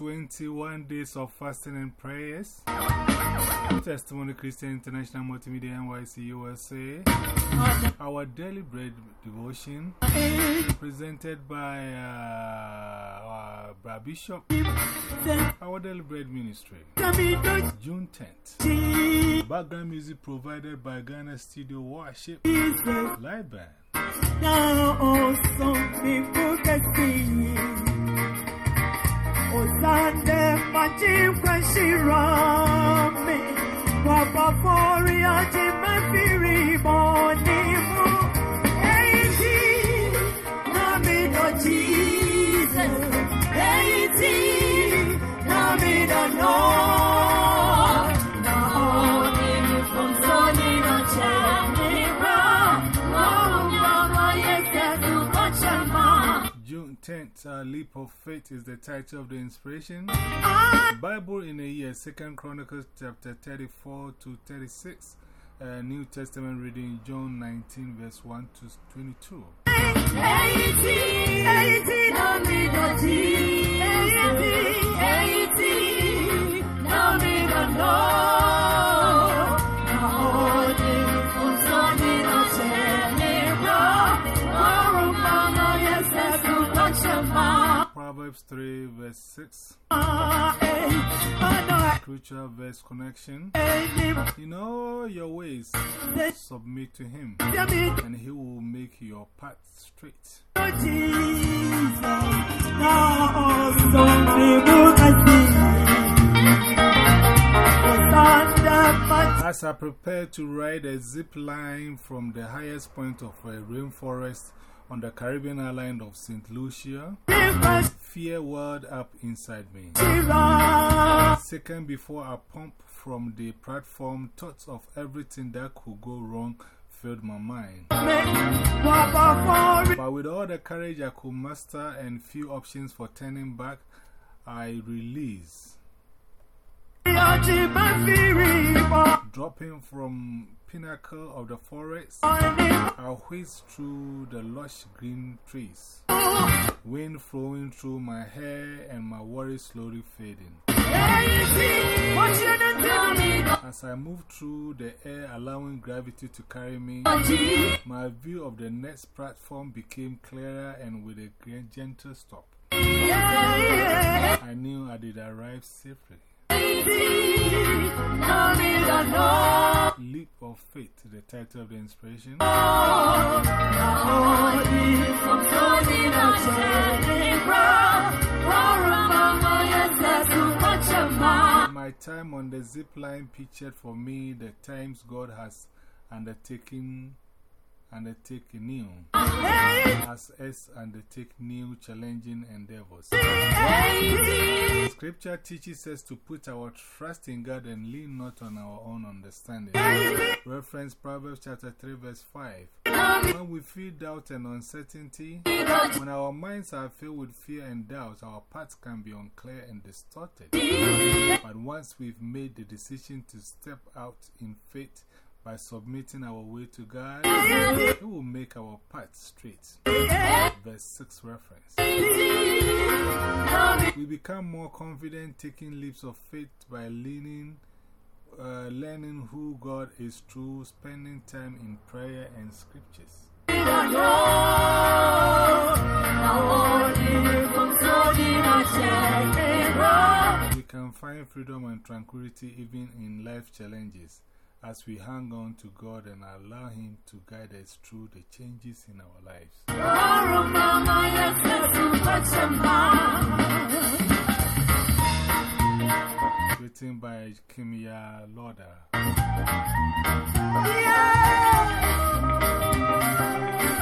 21 days of fasting and prayers. Testimony Christian International Multimedia NYC USA. Our daily bread devotion presented by uh, our Bishop. Our daily bread ministry. June 10th. Background music provided by Ghana Studio Worship. Live band. Now, oh, some people can see. Osande maji kwashirame Papa fori aji mafiri bonimu Eiti nami no Jesus. Eiti nami no kochama June 10th, uh, Leap of Faith is the title of the inspiration. Bible in a year, 2nd Chronicles chapter 34 to 36. Uh, New Testament reading, John 19, verse 1 to 22. Proverbs 3, verse 6. I Crucial verse connection. know In all your ways, submit to Him, and He will make your path straight. As I prepare to ride a zip line from the highest point of a rainforest on the Caribbean island of St. Lucia, fear welled up inside me. Second, before I pump from the platform, thoughts of everything that could go wrong filled my mind. But with all the courage I could muster and few options for turning back, I release. Dropping from pinnacle of the forest, I whiz through the lush green trees. Wind flowing through my hair and my worries slowly fading. As I move through the air, allowing gravity to carry me, my view of the next platform became clearer and with a gentle stop. I knew I did arrive safely. Leap of Faith, the title of the inspiration. My time on the zip line pictured for me the times God has undertaken, undertaken new, as us undertake new challenging endeavors. Scripture teaches us to put our trust in God and lean not on our own understanding. Reference Proverbs chapter 3, verse 5. When we feel doubt and uncertainty, when our minds are filled with fear and doubt, our paths can be unclear and distorted. But once we've made the decision to step out in faith by submitting our way to God, He will make our path straight. Verse 6 reference. We become more confident taking leaps of faith by leaning, uh, learning who God is through spending time in prayer and scriptures. We can find freedom and tranquility even in life challenges as we hang on to God and allow Him to guide us through the changes in our lives. Written by Kimya Loder. Today's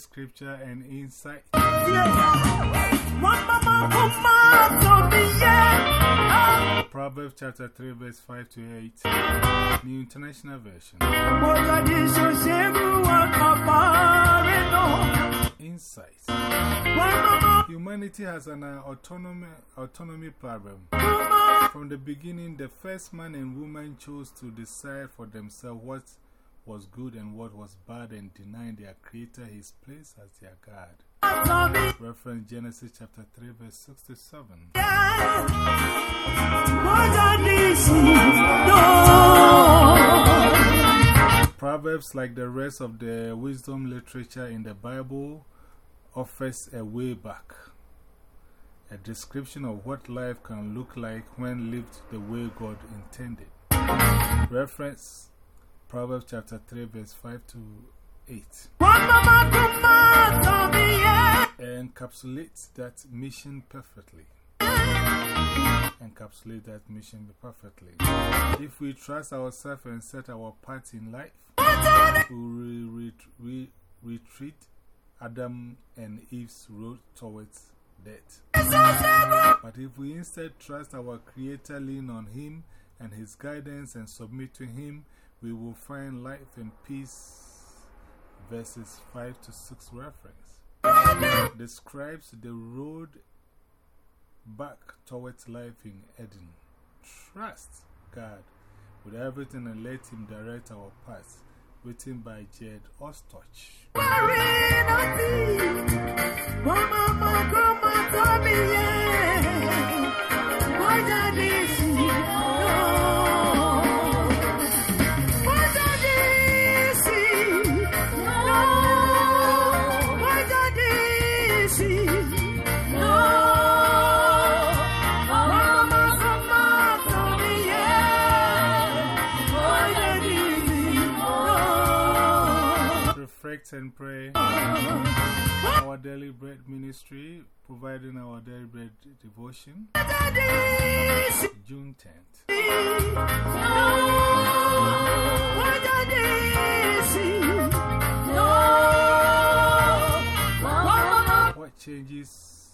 scripture and insight. Proverbs chapter 3, verse 5 to 8, New International Version. Insight. Humanity has an autonomy, autonomy problem. From the beginning, the first man and woman chose to decide for themselves what was good and what was bad and denied their Creator his place as their God. Reference Genesis chapter 3, verse 67. Proverbs, like the rest of the wisdom literature in the Bible, offers a way back. A description of what life can look like when lived the way God intended. Reference Proverbs chapter 3, verse 5 to 8. Encapsulates that mission perfectly. Encapsulate that mission perfectly. If we trust ourselves and set our path in life, we will re re retreat Adam and Eve's road towards death. But if we instead trust our Creator, lean on Him and His guidance, and submit to Him, we will find life and peace. Verses 5 to 6 reference describes the road back towards life in Eden. Trust God with everything and let Him direct our paths. Written by Jed Ostoich. And pray. Our daily bread ministry, providing our daily bread devotion. June 10th. What changes,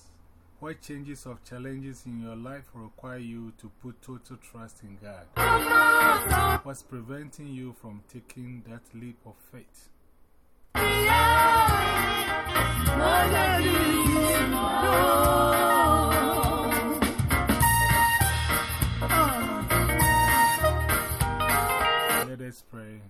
what changes of challenges in your life require you to put total trust in God? What's preventing you from taking that leap of faith? Let us pray.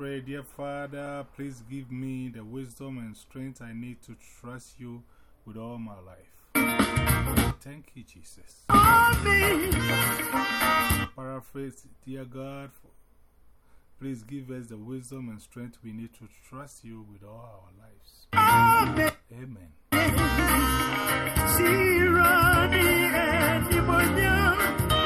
Pray, dear Father, please give me the wisdom and strength I need to trust you with all my life. Thank you, Jesus. Paraphrase, dear God, please give us the wisdom and strength we need to trust you with all our lives. Amen. reading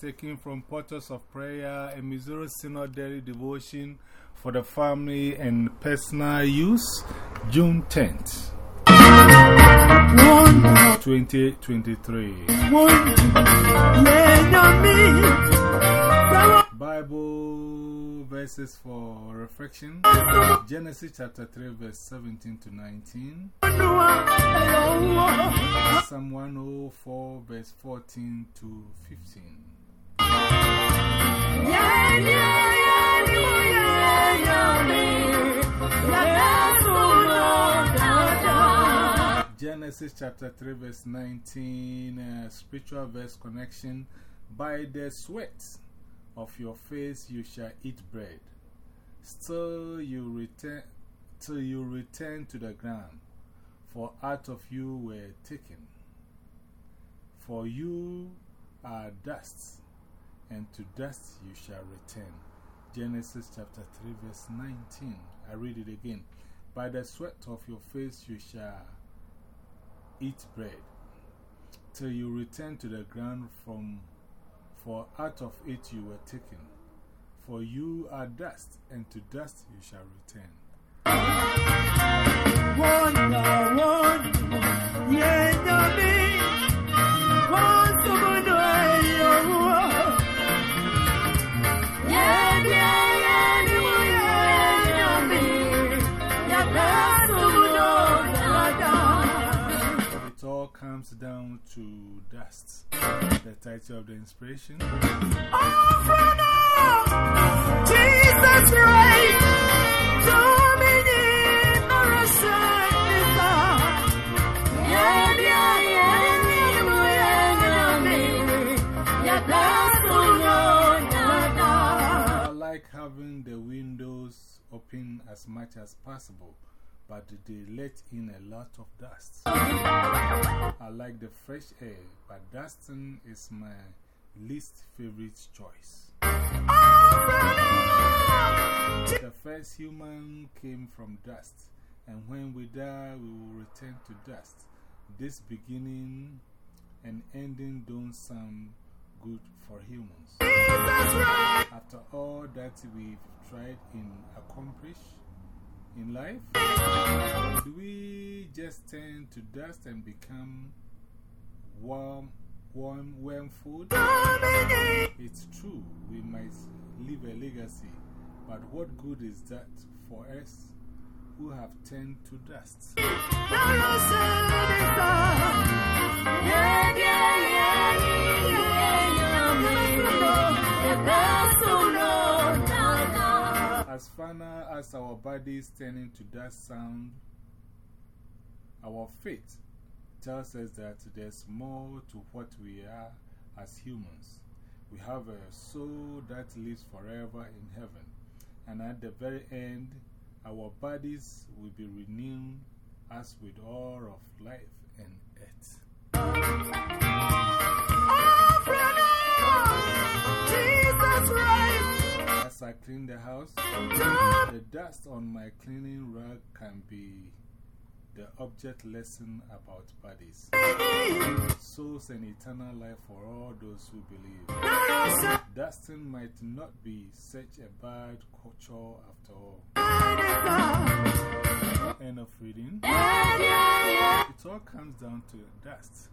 taken from Portals of Prayer, a Missouri Synod Daily Devotion for the family and personal use, June 10th, 2023. Bible verses for reflection. Genesis chapter 3, verse 17 to 19, Psalm 104, verse 14 to 15. Genesis chapter 3, verse 19, uh, spiritual verse connection. By the sweat of your face you shall eat bread, still you return, till you return to the ground, for out of you were taken. For you are dust, and to dust you shall return. Genesis chapter 3, verse 19. I read it again. By the sweat of your face you shall eat bread, till you return to the ground from for out of it you were taken. For you are dust, and to dust you shall return. It down to dust. The title of the inspiration. Jesus Christ, like having the windows open as much as possible, but they let in a lot of dust. I like the fresh air, but dusting is my least favorite choice. The first human came from dust, and when we die, we will return to dust. This beginning and ending don't sound good for humans. After all that we've tried and accomplished in life, do we just turn to dust and become warm, warm, warm food? It's true, we might leave a legacy, but what good is that for us who have turned to dust? As final as our bodies turning to dust sound, our faith tells us that there's more to what we are as humans. We have a soul that lives forever in heaven, and at the very end, our bodies will be renewed as with all of life and earth. As I clean the house, the dust on my cleaning rug can be the object lesson about bodies, souls, and eternal life for all those who believe. Dusting might not be such a bad culture after all. End of reading. It all comes down to dust.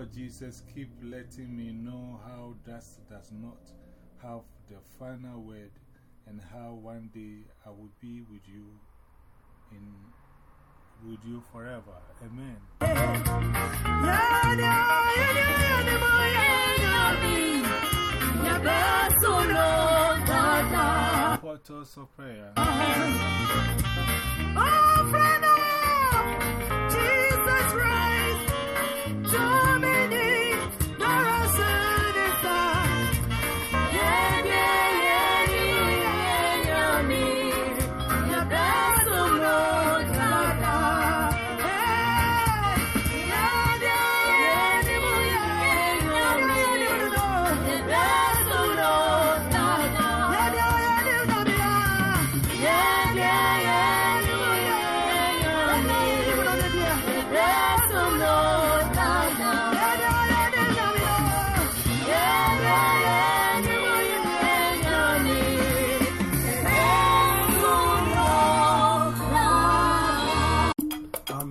Lord Jesus, keep letting me know how dust does not have the final word and how one day I will be with you in with you forever. Amen. Portals of prayer.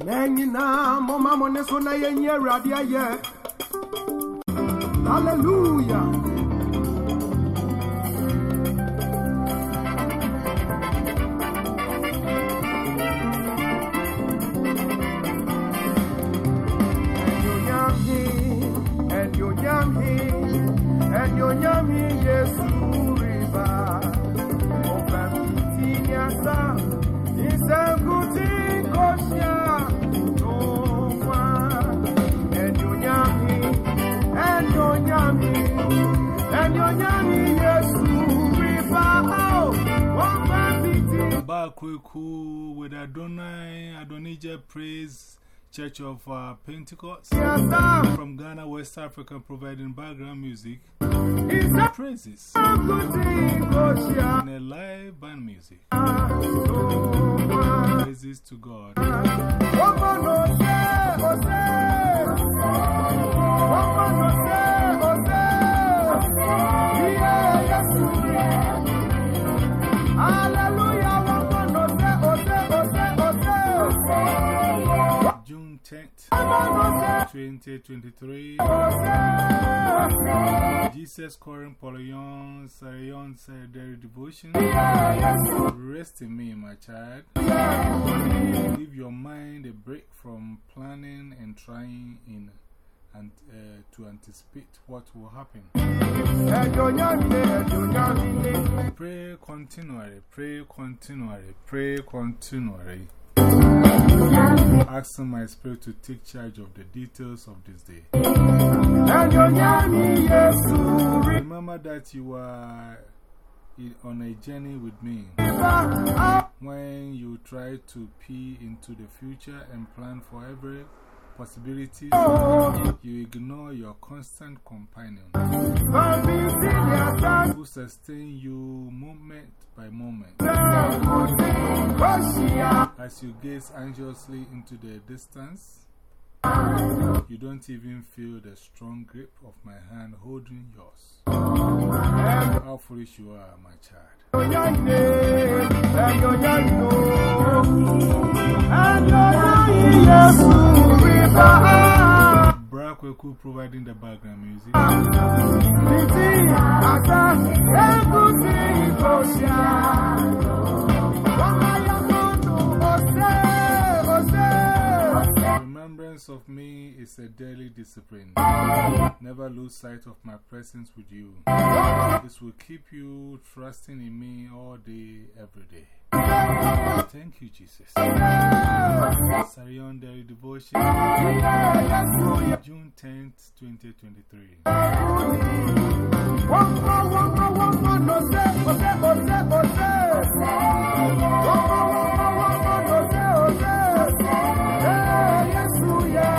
Nanyina, Mama Monesona, Yenya, Radia, yeah. Hallelujah. Pitinia. With Adonai, Adonijah Praise Church of uh, Pentecost from Ghana, West Africa, providing background music, praises, and a live band music. Praises to God. June 10th, 2023. Jesus Calling Polion Sarah Young Saturday Devotion. Rest in me, my child. Give your mind a break from planning and trying in and uh, to anticipate what will happen. Pray continually, pray continually, pray continually. Asking my spirit to take charge of the details of this day. Remember that you are on a journey with me. When you try to peer into the future and plan for every possibility, you ignore your constant companion who sustain you moment by moment. As you gaze anxiously into the distance, you don't even feel the strong grip of my hand holding yours. How foolish you are, my child. Brakweku providing the background music. Remembrance of me is a daily discipline. Never lose sight of my presence with you. This will keep you trusting in me all day, every day. Thank you, Jesus. Sarion Daily Devotion, June 10th, 2023. Cristo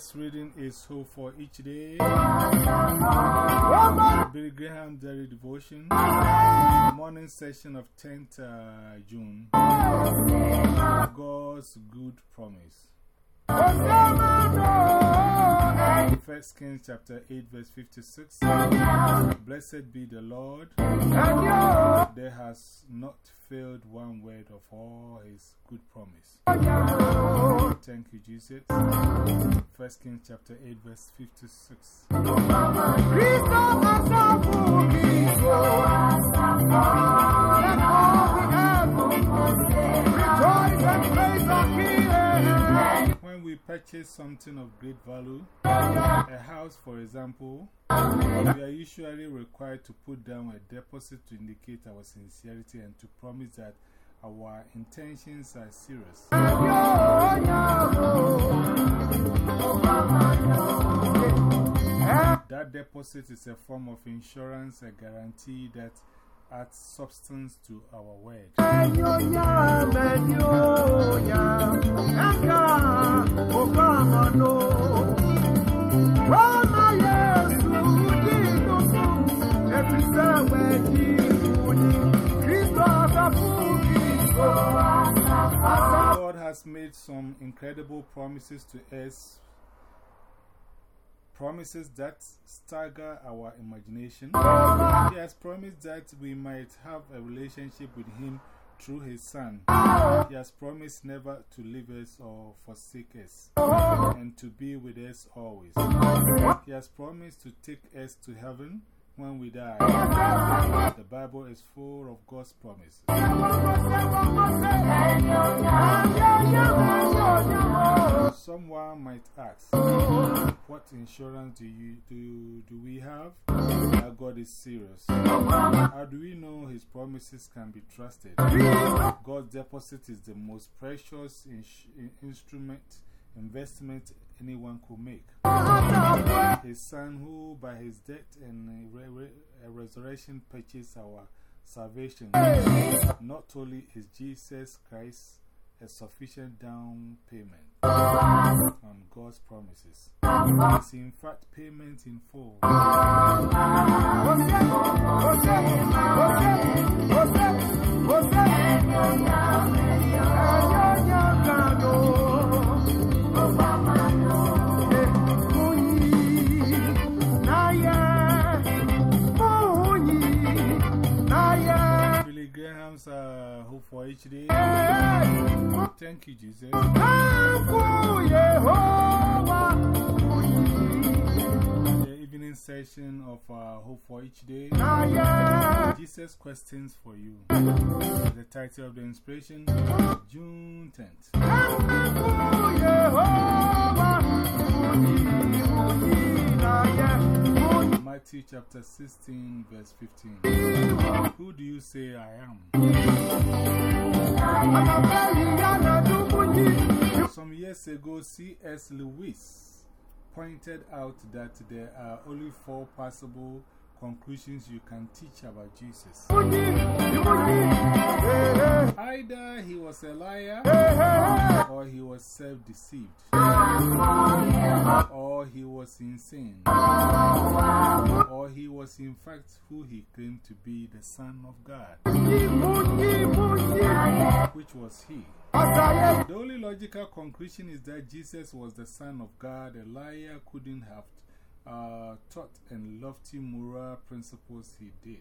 next reading is Hope for Each Day. Billy Graham Daily Devotion. Morning session of 10th uh, June. God's Good Promise. First Kings chapter 8, verse 56. Blessed be the Lord. There has not failed one word of all his good promise. Thank you, Jesus. First Kings chapter 8, verse 56. Cristo purchase something of great value, a house for example, we are usually required to put down a deposit to indicate our sincerity and to promise that our intentions are serious. That deposit is a form of insurance, a guarantee that adds substance to our word. Enyonya, menyonya, eka, okamano. Roma Yesu, dinosu, efisa wedi uni, Kristo asafuki, God has made some incredible promises to us, promises that stagger our imagination. He has promised that we might have a relationship with Him through His Son. He has promised never to leave us or forsake us, and to be with us always. He has promised to take us to heaven when we die. The Bible is full of God's promises. Someone might ask, what insurance do, you, do, do we have Our God is serious? How do we know His promises can be trusted? God's deposit is the most precious in instrument, investment anyone could make. His Son, who by His death and re re resurrection purchased our salvation, not only is Jesus Christ a sufficient down payment on God's promises. It's in fact payment in full. Graham's uh, Hope for Each Day. Thank you, Jesus. The evening session of uh, Hope for Each Day. Jesus Questions for You. The title of the inspiration June 10th. Matthew chapter 16, verse 15. Who do you say I am? Some years ago, C.S. Lewis pointed out that there are only four possible conclusions you can teach about Jesus. Either he was a liar, or he was self deceived, or he was insane, or he was in fact who he claimed to be the Son of God. Which was he? The only logical conclusion is that Jesus was the Son of God. A liar couldn't have uh, taught and lofty moral principles he did.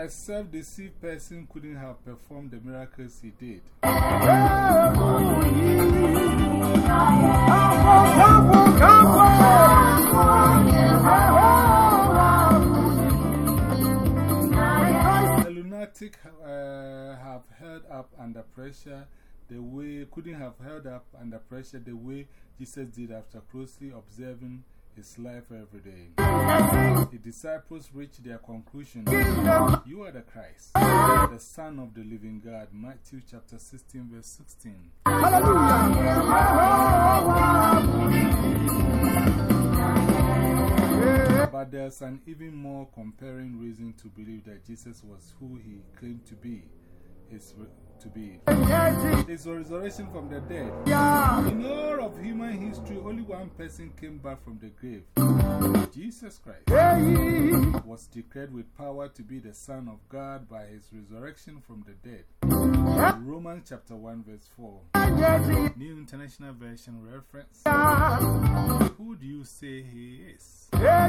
A self deceived person couldn't have performed the miracles he did. Uh, have held up under pressure the way, couldn't have held up under pressure the way Jesus did after closely observing his life every day. The disciples reached their conclusion You are the Christ, the Son of the living God. Matthew chapter 16, verse 16. But there's an even more comparing reason to believe that Jesus was who he claimed to be. Is to be. His resurrection from the dead. In all of human history, only one person came back from the grave. Jesus Christ was declared with power to be the Son of God by his resurrection from the dead. Romans chapter 1, verse 4. New International Version reference. Who do you say he is? Yeah.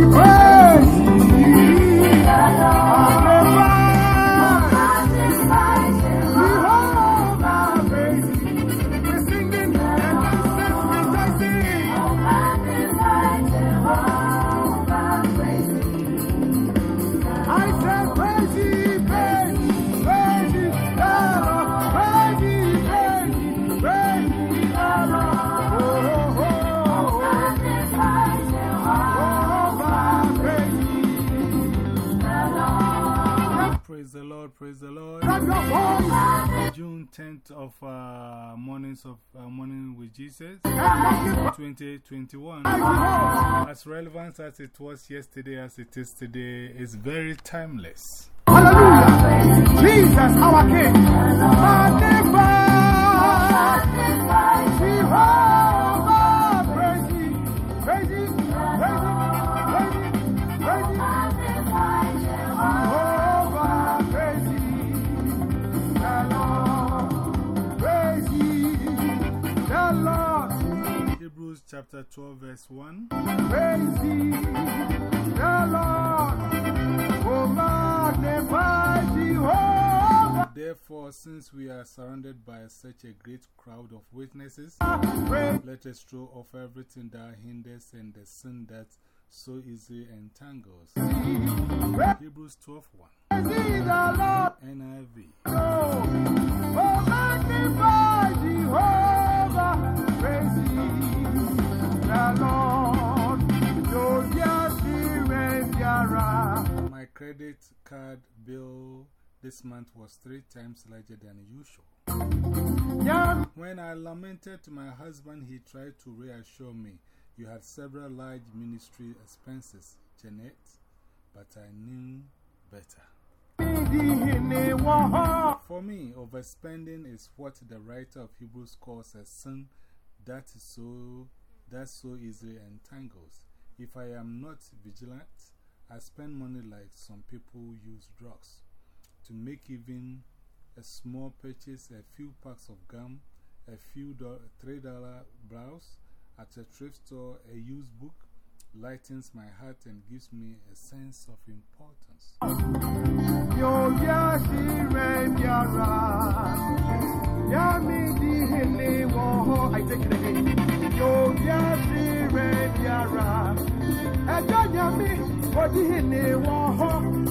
praise the Lord. Clap your voice June 10th of uh, Mornings of uh, Morning with Jesus, 2021. As relevant as it was yesterday, as it is today, is very timeless. Hallelujah. Jesus, our King. Magnify. Jehovah. The Lord. Hebrews chapter 12, verse 1. Praise. The Lord. Oh, magnify Jehovah. Therefore, since we are surrounded by such a great crowd of witnesses, let us throw off everything that hinders and the sin that so easily entangles. Hebrews 12, 1. Praise ye the Lord. NIV. Oh, oh, magnify Jehovah. My credit card bill this month was three times larger than usual. When I lamented to my husband, he tried to reassure me. You had several large ministry expenses, Janet, but I knew better. For me, overspending is what the writer of Hebrews calls a sin that so, that so easily entangles. If I am not vigilant, I spend money like some people use drugs. To make even a small purchase, a few packs of gum, a few do $3 blouse at a thrift store, a used book, lightens my heart and gives me a sense of importance. I take it again.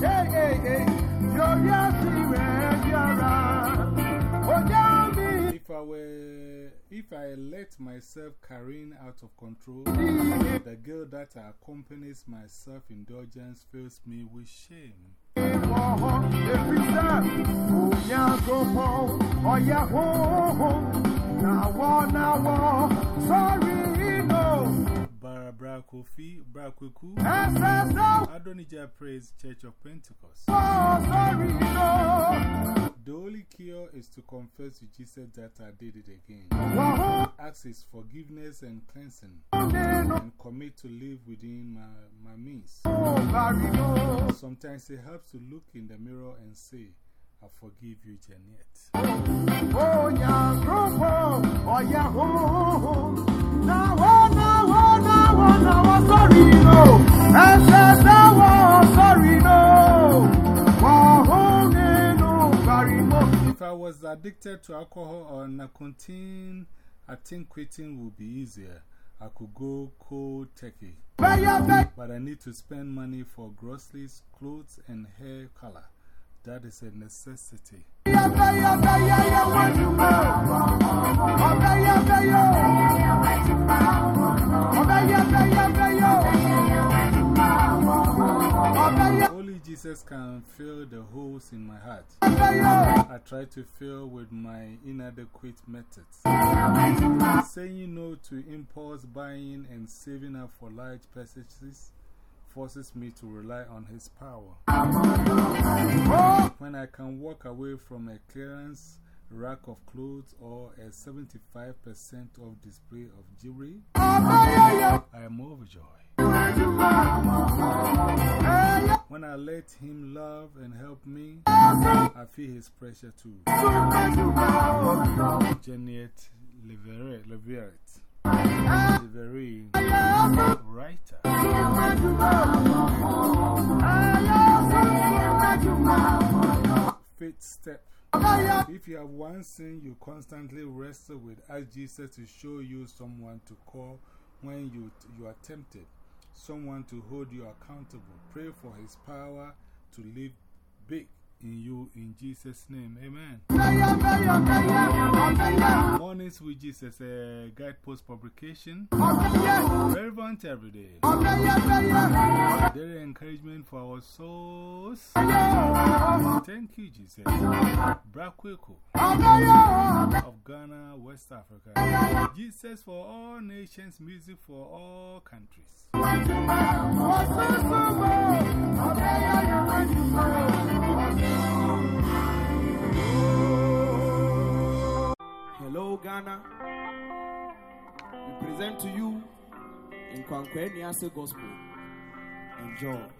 Hey, hey, hey. If I let myself carrying out of control, the guilt that accompanies my self indulgence fills me with shame. Barbara Kofi, Brakweku, SSO, Adonijah Praise Church of Pentecost. sorry, no. The only cure is to confess to Jesus that I did it again. Ask His forgiveness and cleansing, and commit to live within my, my means. Sometimes it helps to look in the mirror and say, I forgive you, Janet. I was addicted to alcohol or nicotine, I think quitting would be easier. I could go cold turkey. But I need to spend money for groceries, clothes, and hair color. That is a necessity. Jesus can fill the holes in my heart. I try to fill with my inadequate methods. Saying no to impulse buying and saving up for large purchases forces me to rely on His power. When I can walk away from a clearance rack of clothes or a 75% off display of jewelry, I am overjoyed. When I let Him love and help me, I feel His pressure too. Janet Leveret, Leveret, Leveret, writer. Fifth step. If you have one sin you constantly wrestle with, ask Jesus to show you someone to call when you, you are tempted, someone to hold you accountable. Pray for His power to live big in you in Jesus' name. Amen. Mornings with Jesus, a guidepost publication. Relevant every day. Daily encouragement for our souls. Thank you, Jesus. Brakweko of Ghana, West Africa. Jesus for all nations, music for all countries. Hello, Ghana. We present to you in Kwankwe Niase Gospel. Enjoy.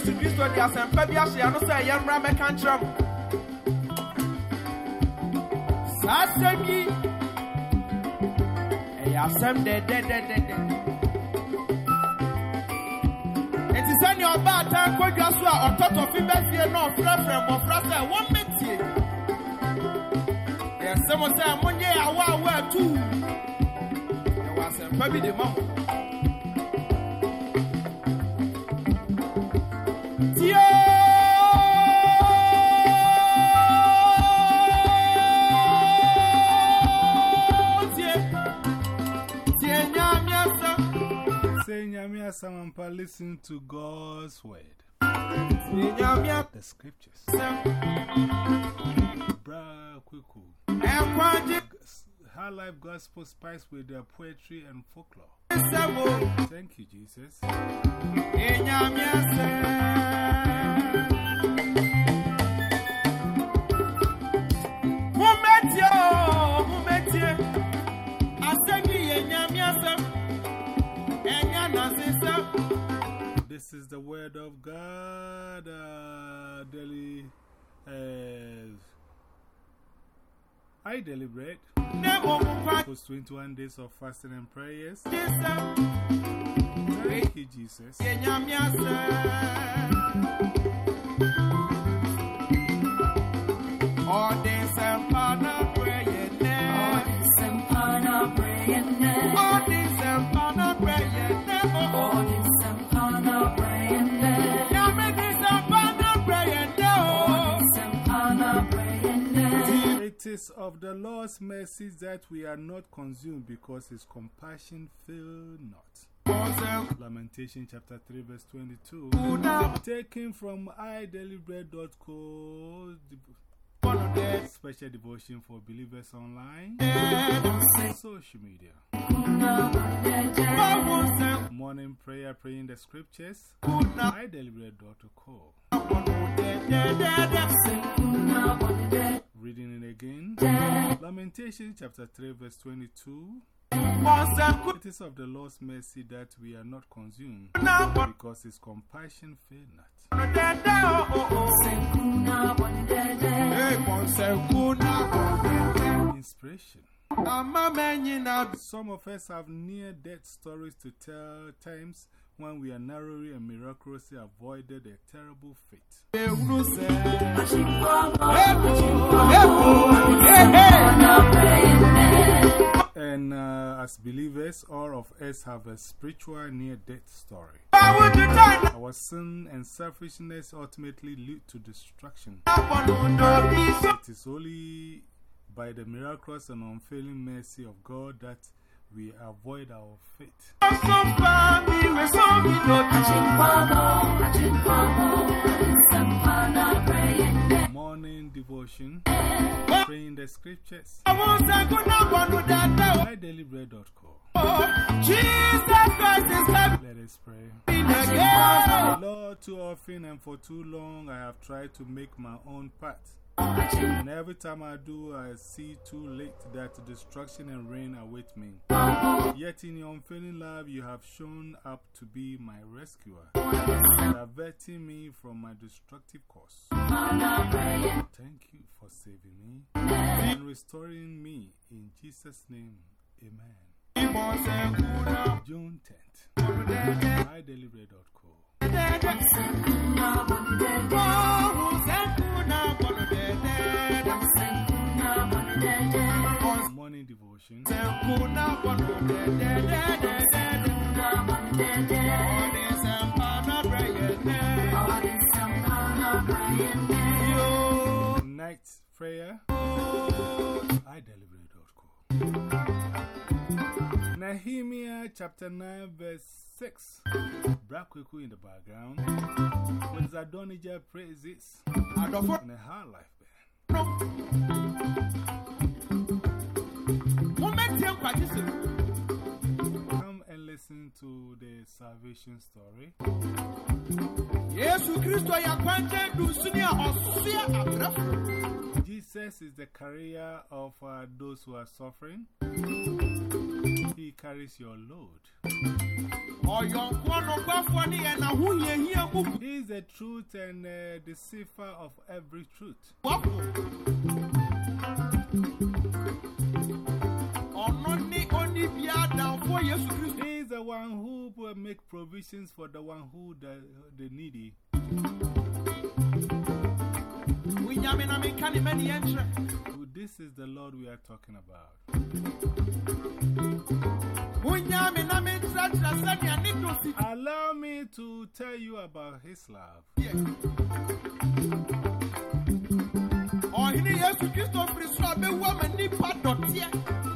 Yesu kristo de asɛmpa bi ahyɛ ano sɛ ɛyɛ mmara mɛka nkyerɛ mo. Saa asɛm yi ɛyɛ asɛm dɛdɛdɛdɛdɛ. Nti sɛnea ɔbaatan kɔdwa so a ɔtɔtɔfe bɛfie na ɔfrɛfrɛ mmɔfra sɛ wɔmmɛtie yɛsɛ mo sɛ monyɛ awa awa atuu ɛwɔ asɛmpa bi de ma mo Samampa, listen to God's word. The scriptures. High Life Gospel spiced with their poetry and folklore. Thank you, Jesus. This is the word of God. Uh, daily. Uh, I deliberate. Post 21 days of fasting and prayers. Thank you, Jesus. All this is of the Lord's mercies that we are not consumed because his compassion fail not. Lamentation chapter 3, verse 22. Taken from idailybread.co. Special devotion for believers online. Social media. Morning prayer, praying the scriptures. I deliberate to call. Reading it again. Lamentation chapter 3, verse 22. It is of the Lord's mercy that we are not consumed, because his compassion fail not. Inspiration. Some of us have near death stories to tell, times when we are narrowly and miraculously avoided a terrible fate. And uh, as believers, all of us have a spiritual near death story. Our sin and selfishness ultimately lead to destruction. It is only by the miraculous and unfailing mercy of God that we avoid our fate. Morning devotion, praying the scriptures. idailybread.com. Let us pray. Lord, too often and for too long I have tried to make my own path. And every time I do, I see too late that destruction and rain await me. Yet in your unfailing love, you have shown up to be my rescuer, diverting me from my destructive course. Thank you for saving me and restoring me. In Jesus' name, amen. June 10th. idailybread.co. Morning devotion. Night prayer. I idailybread.co. Nehemiah chapter 9, verse 6. Brakweku in the background. With Adonijah praises in a high life band. Come and listen to the salvation story. Yesu Kristo ya kwanje dusuni a osua abrafo. Jesus is the carrier of uh, those who are suffering. He carries your load. He is the truth and uh, the cipher of every truth. He is the one who will make provisions for the one who the, the needy. This is the Lord we are talking about. Allow me to tell you about His love.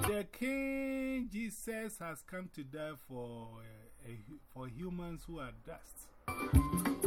The King Jesus has come to die for, uh, for humans who are dust.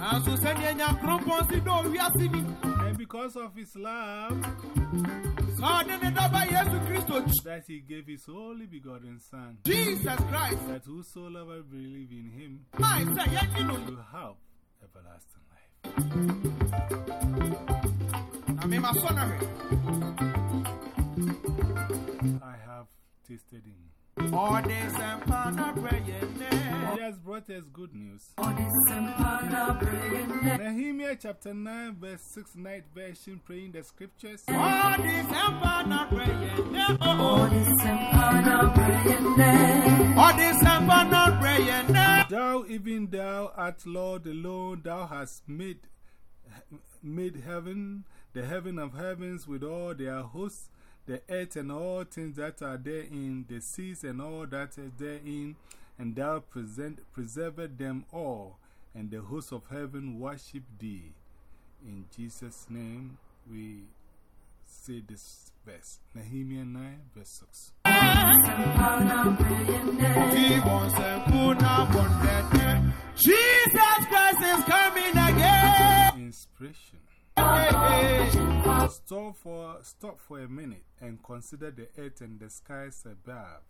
Nanso sɛdeɛ Nyankopɔn si dɔ wiase ni. and because of His love, Sɛ ɔde ne dɔba Yesu Kristo kyi. that He gave His only begotten Son, Jesus Christ. that whosoever believe in Him Mae sɛ yɛnyi no will have everlasting life. Na mema sɔ na hwɛ. I have tasted Him. Ɔde sɛmpa na brɛ yɛn. He has brought us good news. Nehemiah chapter 9, verse 6, night version, praying the scriptures. Ɔde sɛmpa na brɛ yɛn nɛ. Ɔde sɛmpa na brɛ yɛn nɛ. Thou, even thou art Lord alone, thou hast made, made heaven, the heaven of heavens with all their hosts, the earth and all things that are therein, the seas and all that is therein, and thou present, preserved them all, and the hosts of heaven worship thee. In Jesus' name we say this verse. Nehemiah 9, verse 6. Jesus Christ is coming again. Inspiration. Hey, hey. Stop for, stop for a minute and consider the earth and the skies above.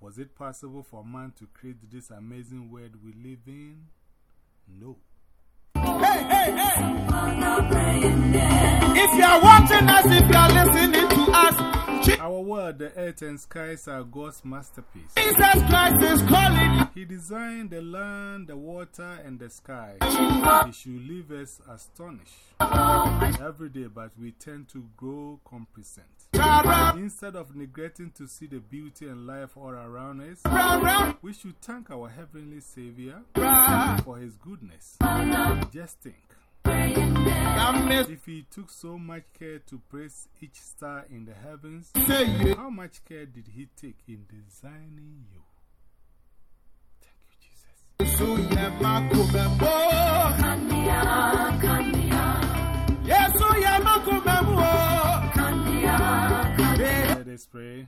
Was it possible for man to create this amazing world we live in? No. Hey, hey, hey. If you are watching us, if you are listening to us, Our world, the earth and skies are God's masterpiece. Jesus Christ is calling. He designed the land, the water, and the sky. He should leave us astonished every day, but we tend to grow complacent. Instead of neglecting to see the beauty and life all around us, we should thank our Heavenly Savior for His goodness. Just think. If he took so much care to praise each star in the heavens, how much care did he take in designing you? Thank you, Jesus. Let us pray.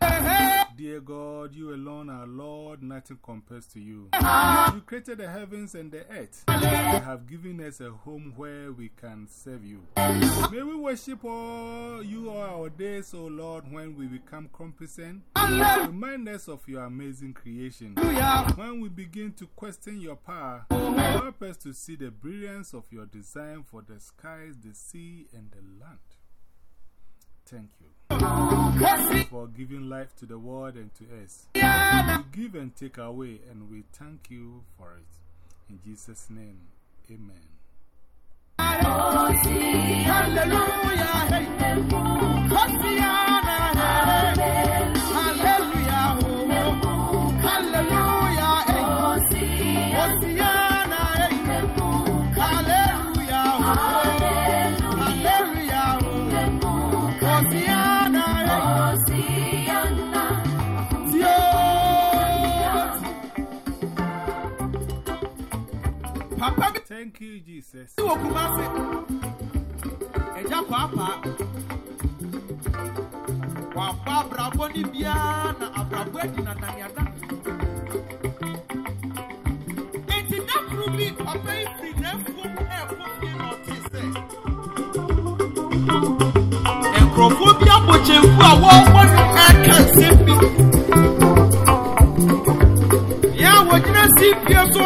Dear God, you alone are Lord, nothing compares to you. You created the heavens and the earth. You have given us a home where we can serve you. May we worship all you all our days, O Lord, when we become complacent. Remind us of your amazing creation. When we begin to question your power, help us to see the brilliance of your design for the skies, the sea, and the land. Thank you for giving life to the world and to us. You give and take away, and we thank you for it. In Jesus' name, amen. Papa Thank you, Jesus. Ẹja kọ apa. Wà bá abrabọ́ ní bíá na abrabọ́ ẹ̀dì na nàníàdá. Ètì dákúrú bí ọ̀pẹ́ ìfì rẹ̀ fún ẹ̀fún ní ọ̀tí sẹ̀. Ẹ̀kọ̀fọ́ bí àbòjẹ̀ fún àwọn ọmọ ní ẹ̀kẹ́ sí mi. Yá wò gyina sí bí ẹ sọ.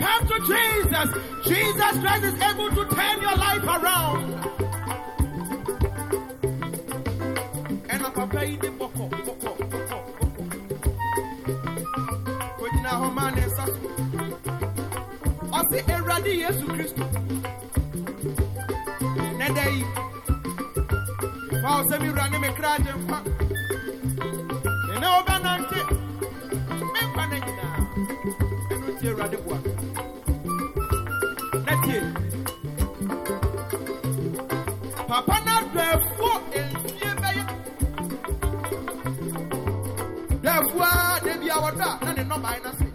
Come to Jesus! Jesus Christ is able to turn your life around. And a papa yi ni bɔkɔ bɔkɔ bɔkɔ bɔkɔ. Ogyina hɔ maa ne nsa so. Ɔsi Ewurade Yesu Kristo. Nɛdɛ yi. Fa ɔsɛ mi wura ne mi kra agye nkwa. Nene ɔbɛnante. Menkwa ne nyinaa. Ɛno nti Awurade boa. Na tie. Papa na dɔɛfoɔ mfie bɛyɛ. Dɔɛfoɔ a da bi a wɔdɔ a na ne nnɔbae no ase.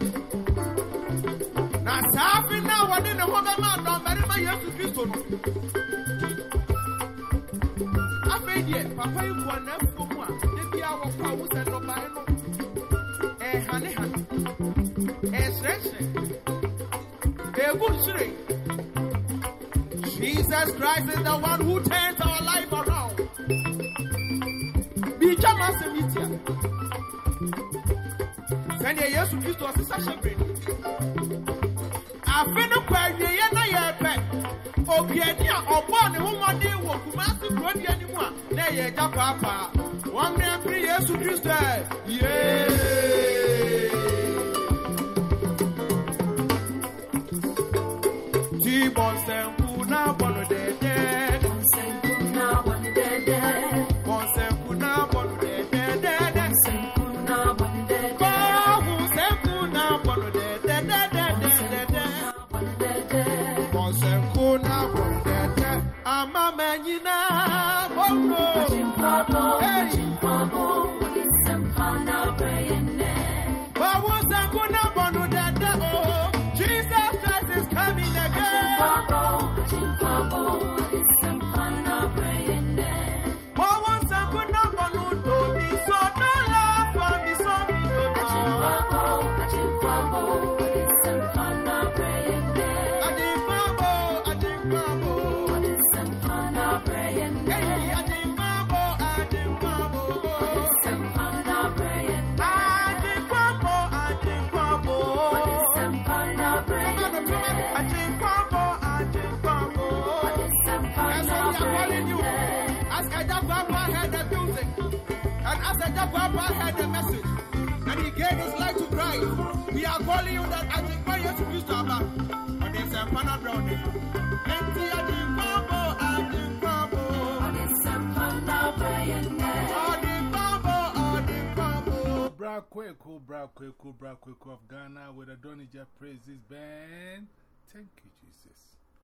Na saa afe no a wɔde ne ho bɛma dɔmbarima Yesu Kristo no. Afei deɛ, papa yi bua n'afuo mu a da bi a wɔkɔ a wo sɛ nnɔbae no ɛhanehane, ɛhyerɛhyerɛ, ɛgu hyire. Christ is the one who turns our life around. Be Jama Semitia. Send a yes to Christos is such a brain. Afinu kwa yeyena yepe. Obiedi a obo ne ho made wo kumasi brodi animu a na ye japa apa. One man free Jesus Ejababa heard the message, and he gave his life to Christ, are calling you that Ajigba Yesu Kristo Aba. And there's a pana brownie. Enti Adigbabo, Adigbabo. Adigbabo, Adigbabo. Kweko, Bra Kweko, Bra Kweko of Ghana with Adonijah Praises Band. Thank you, Jesus.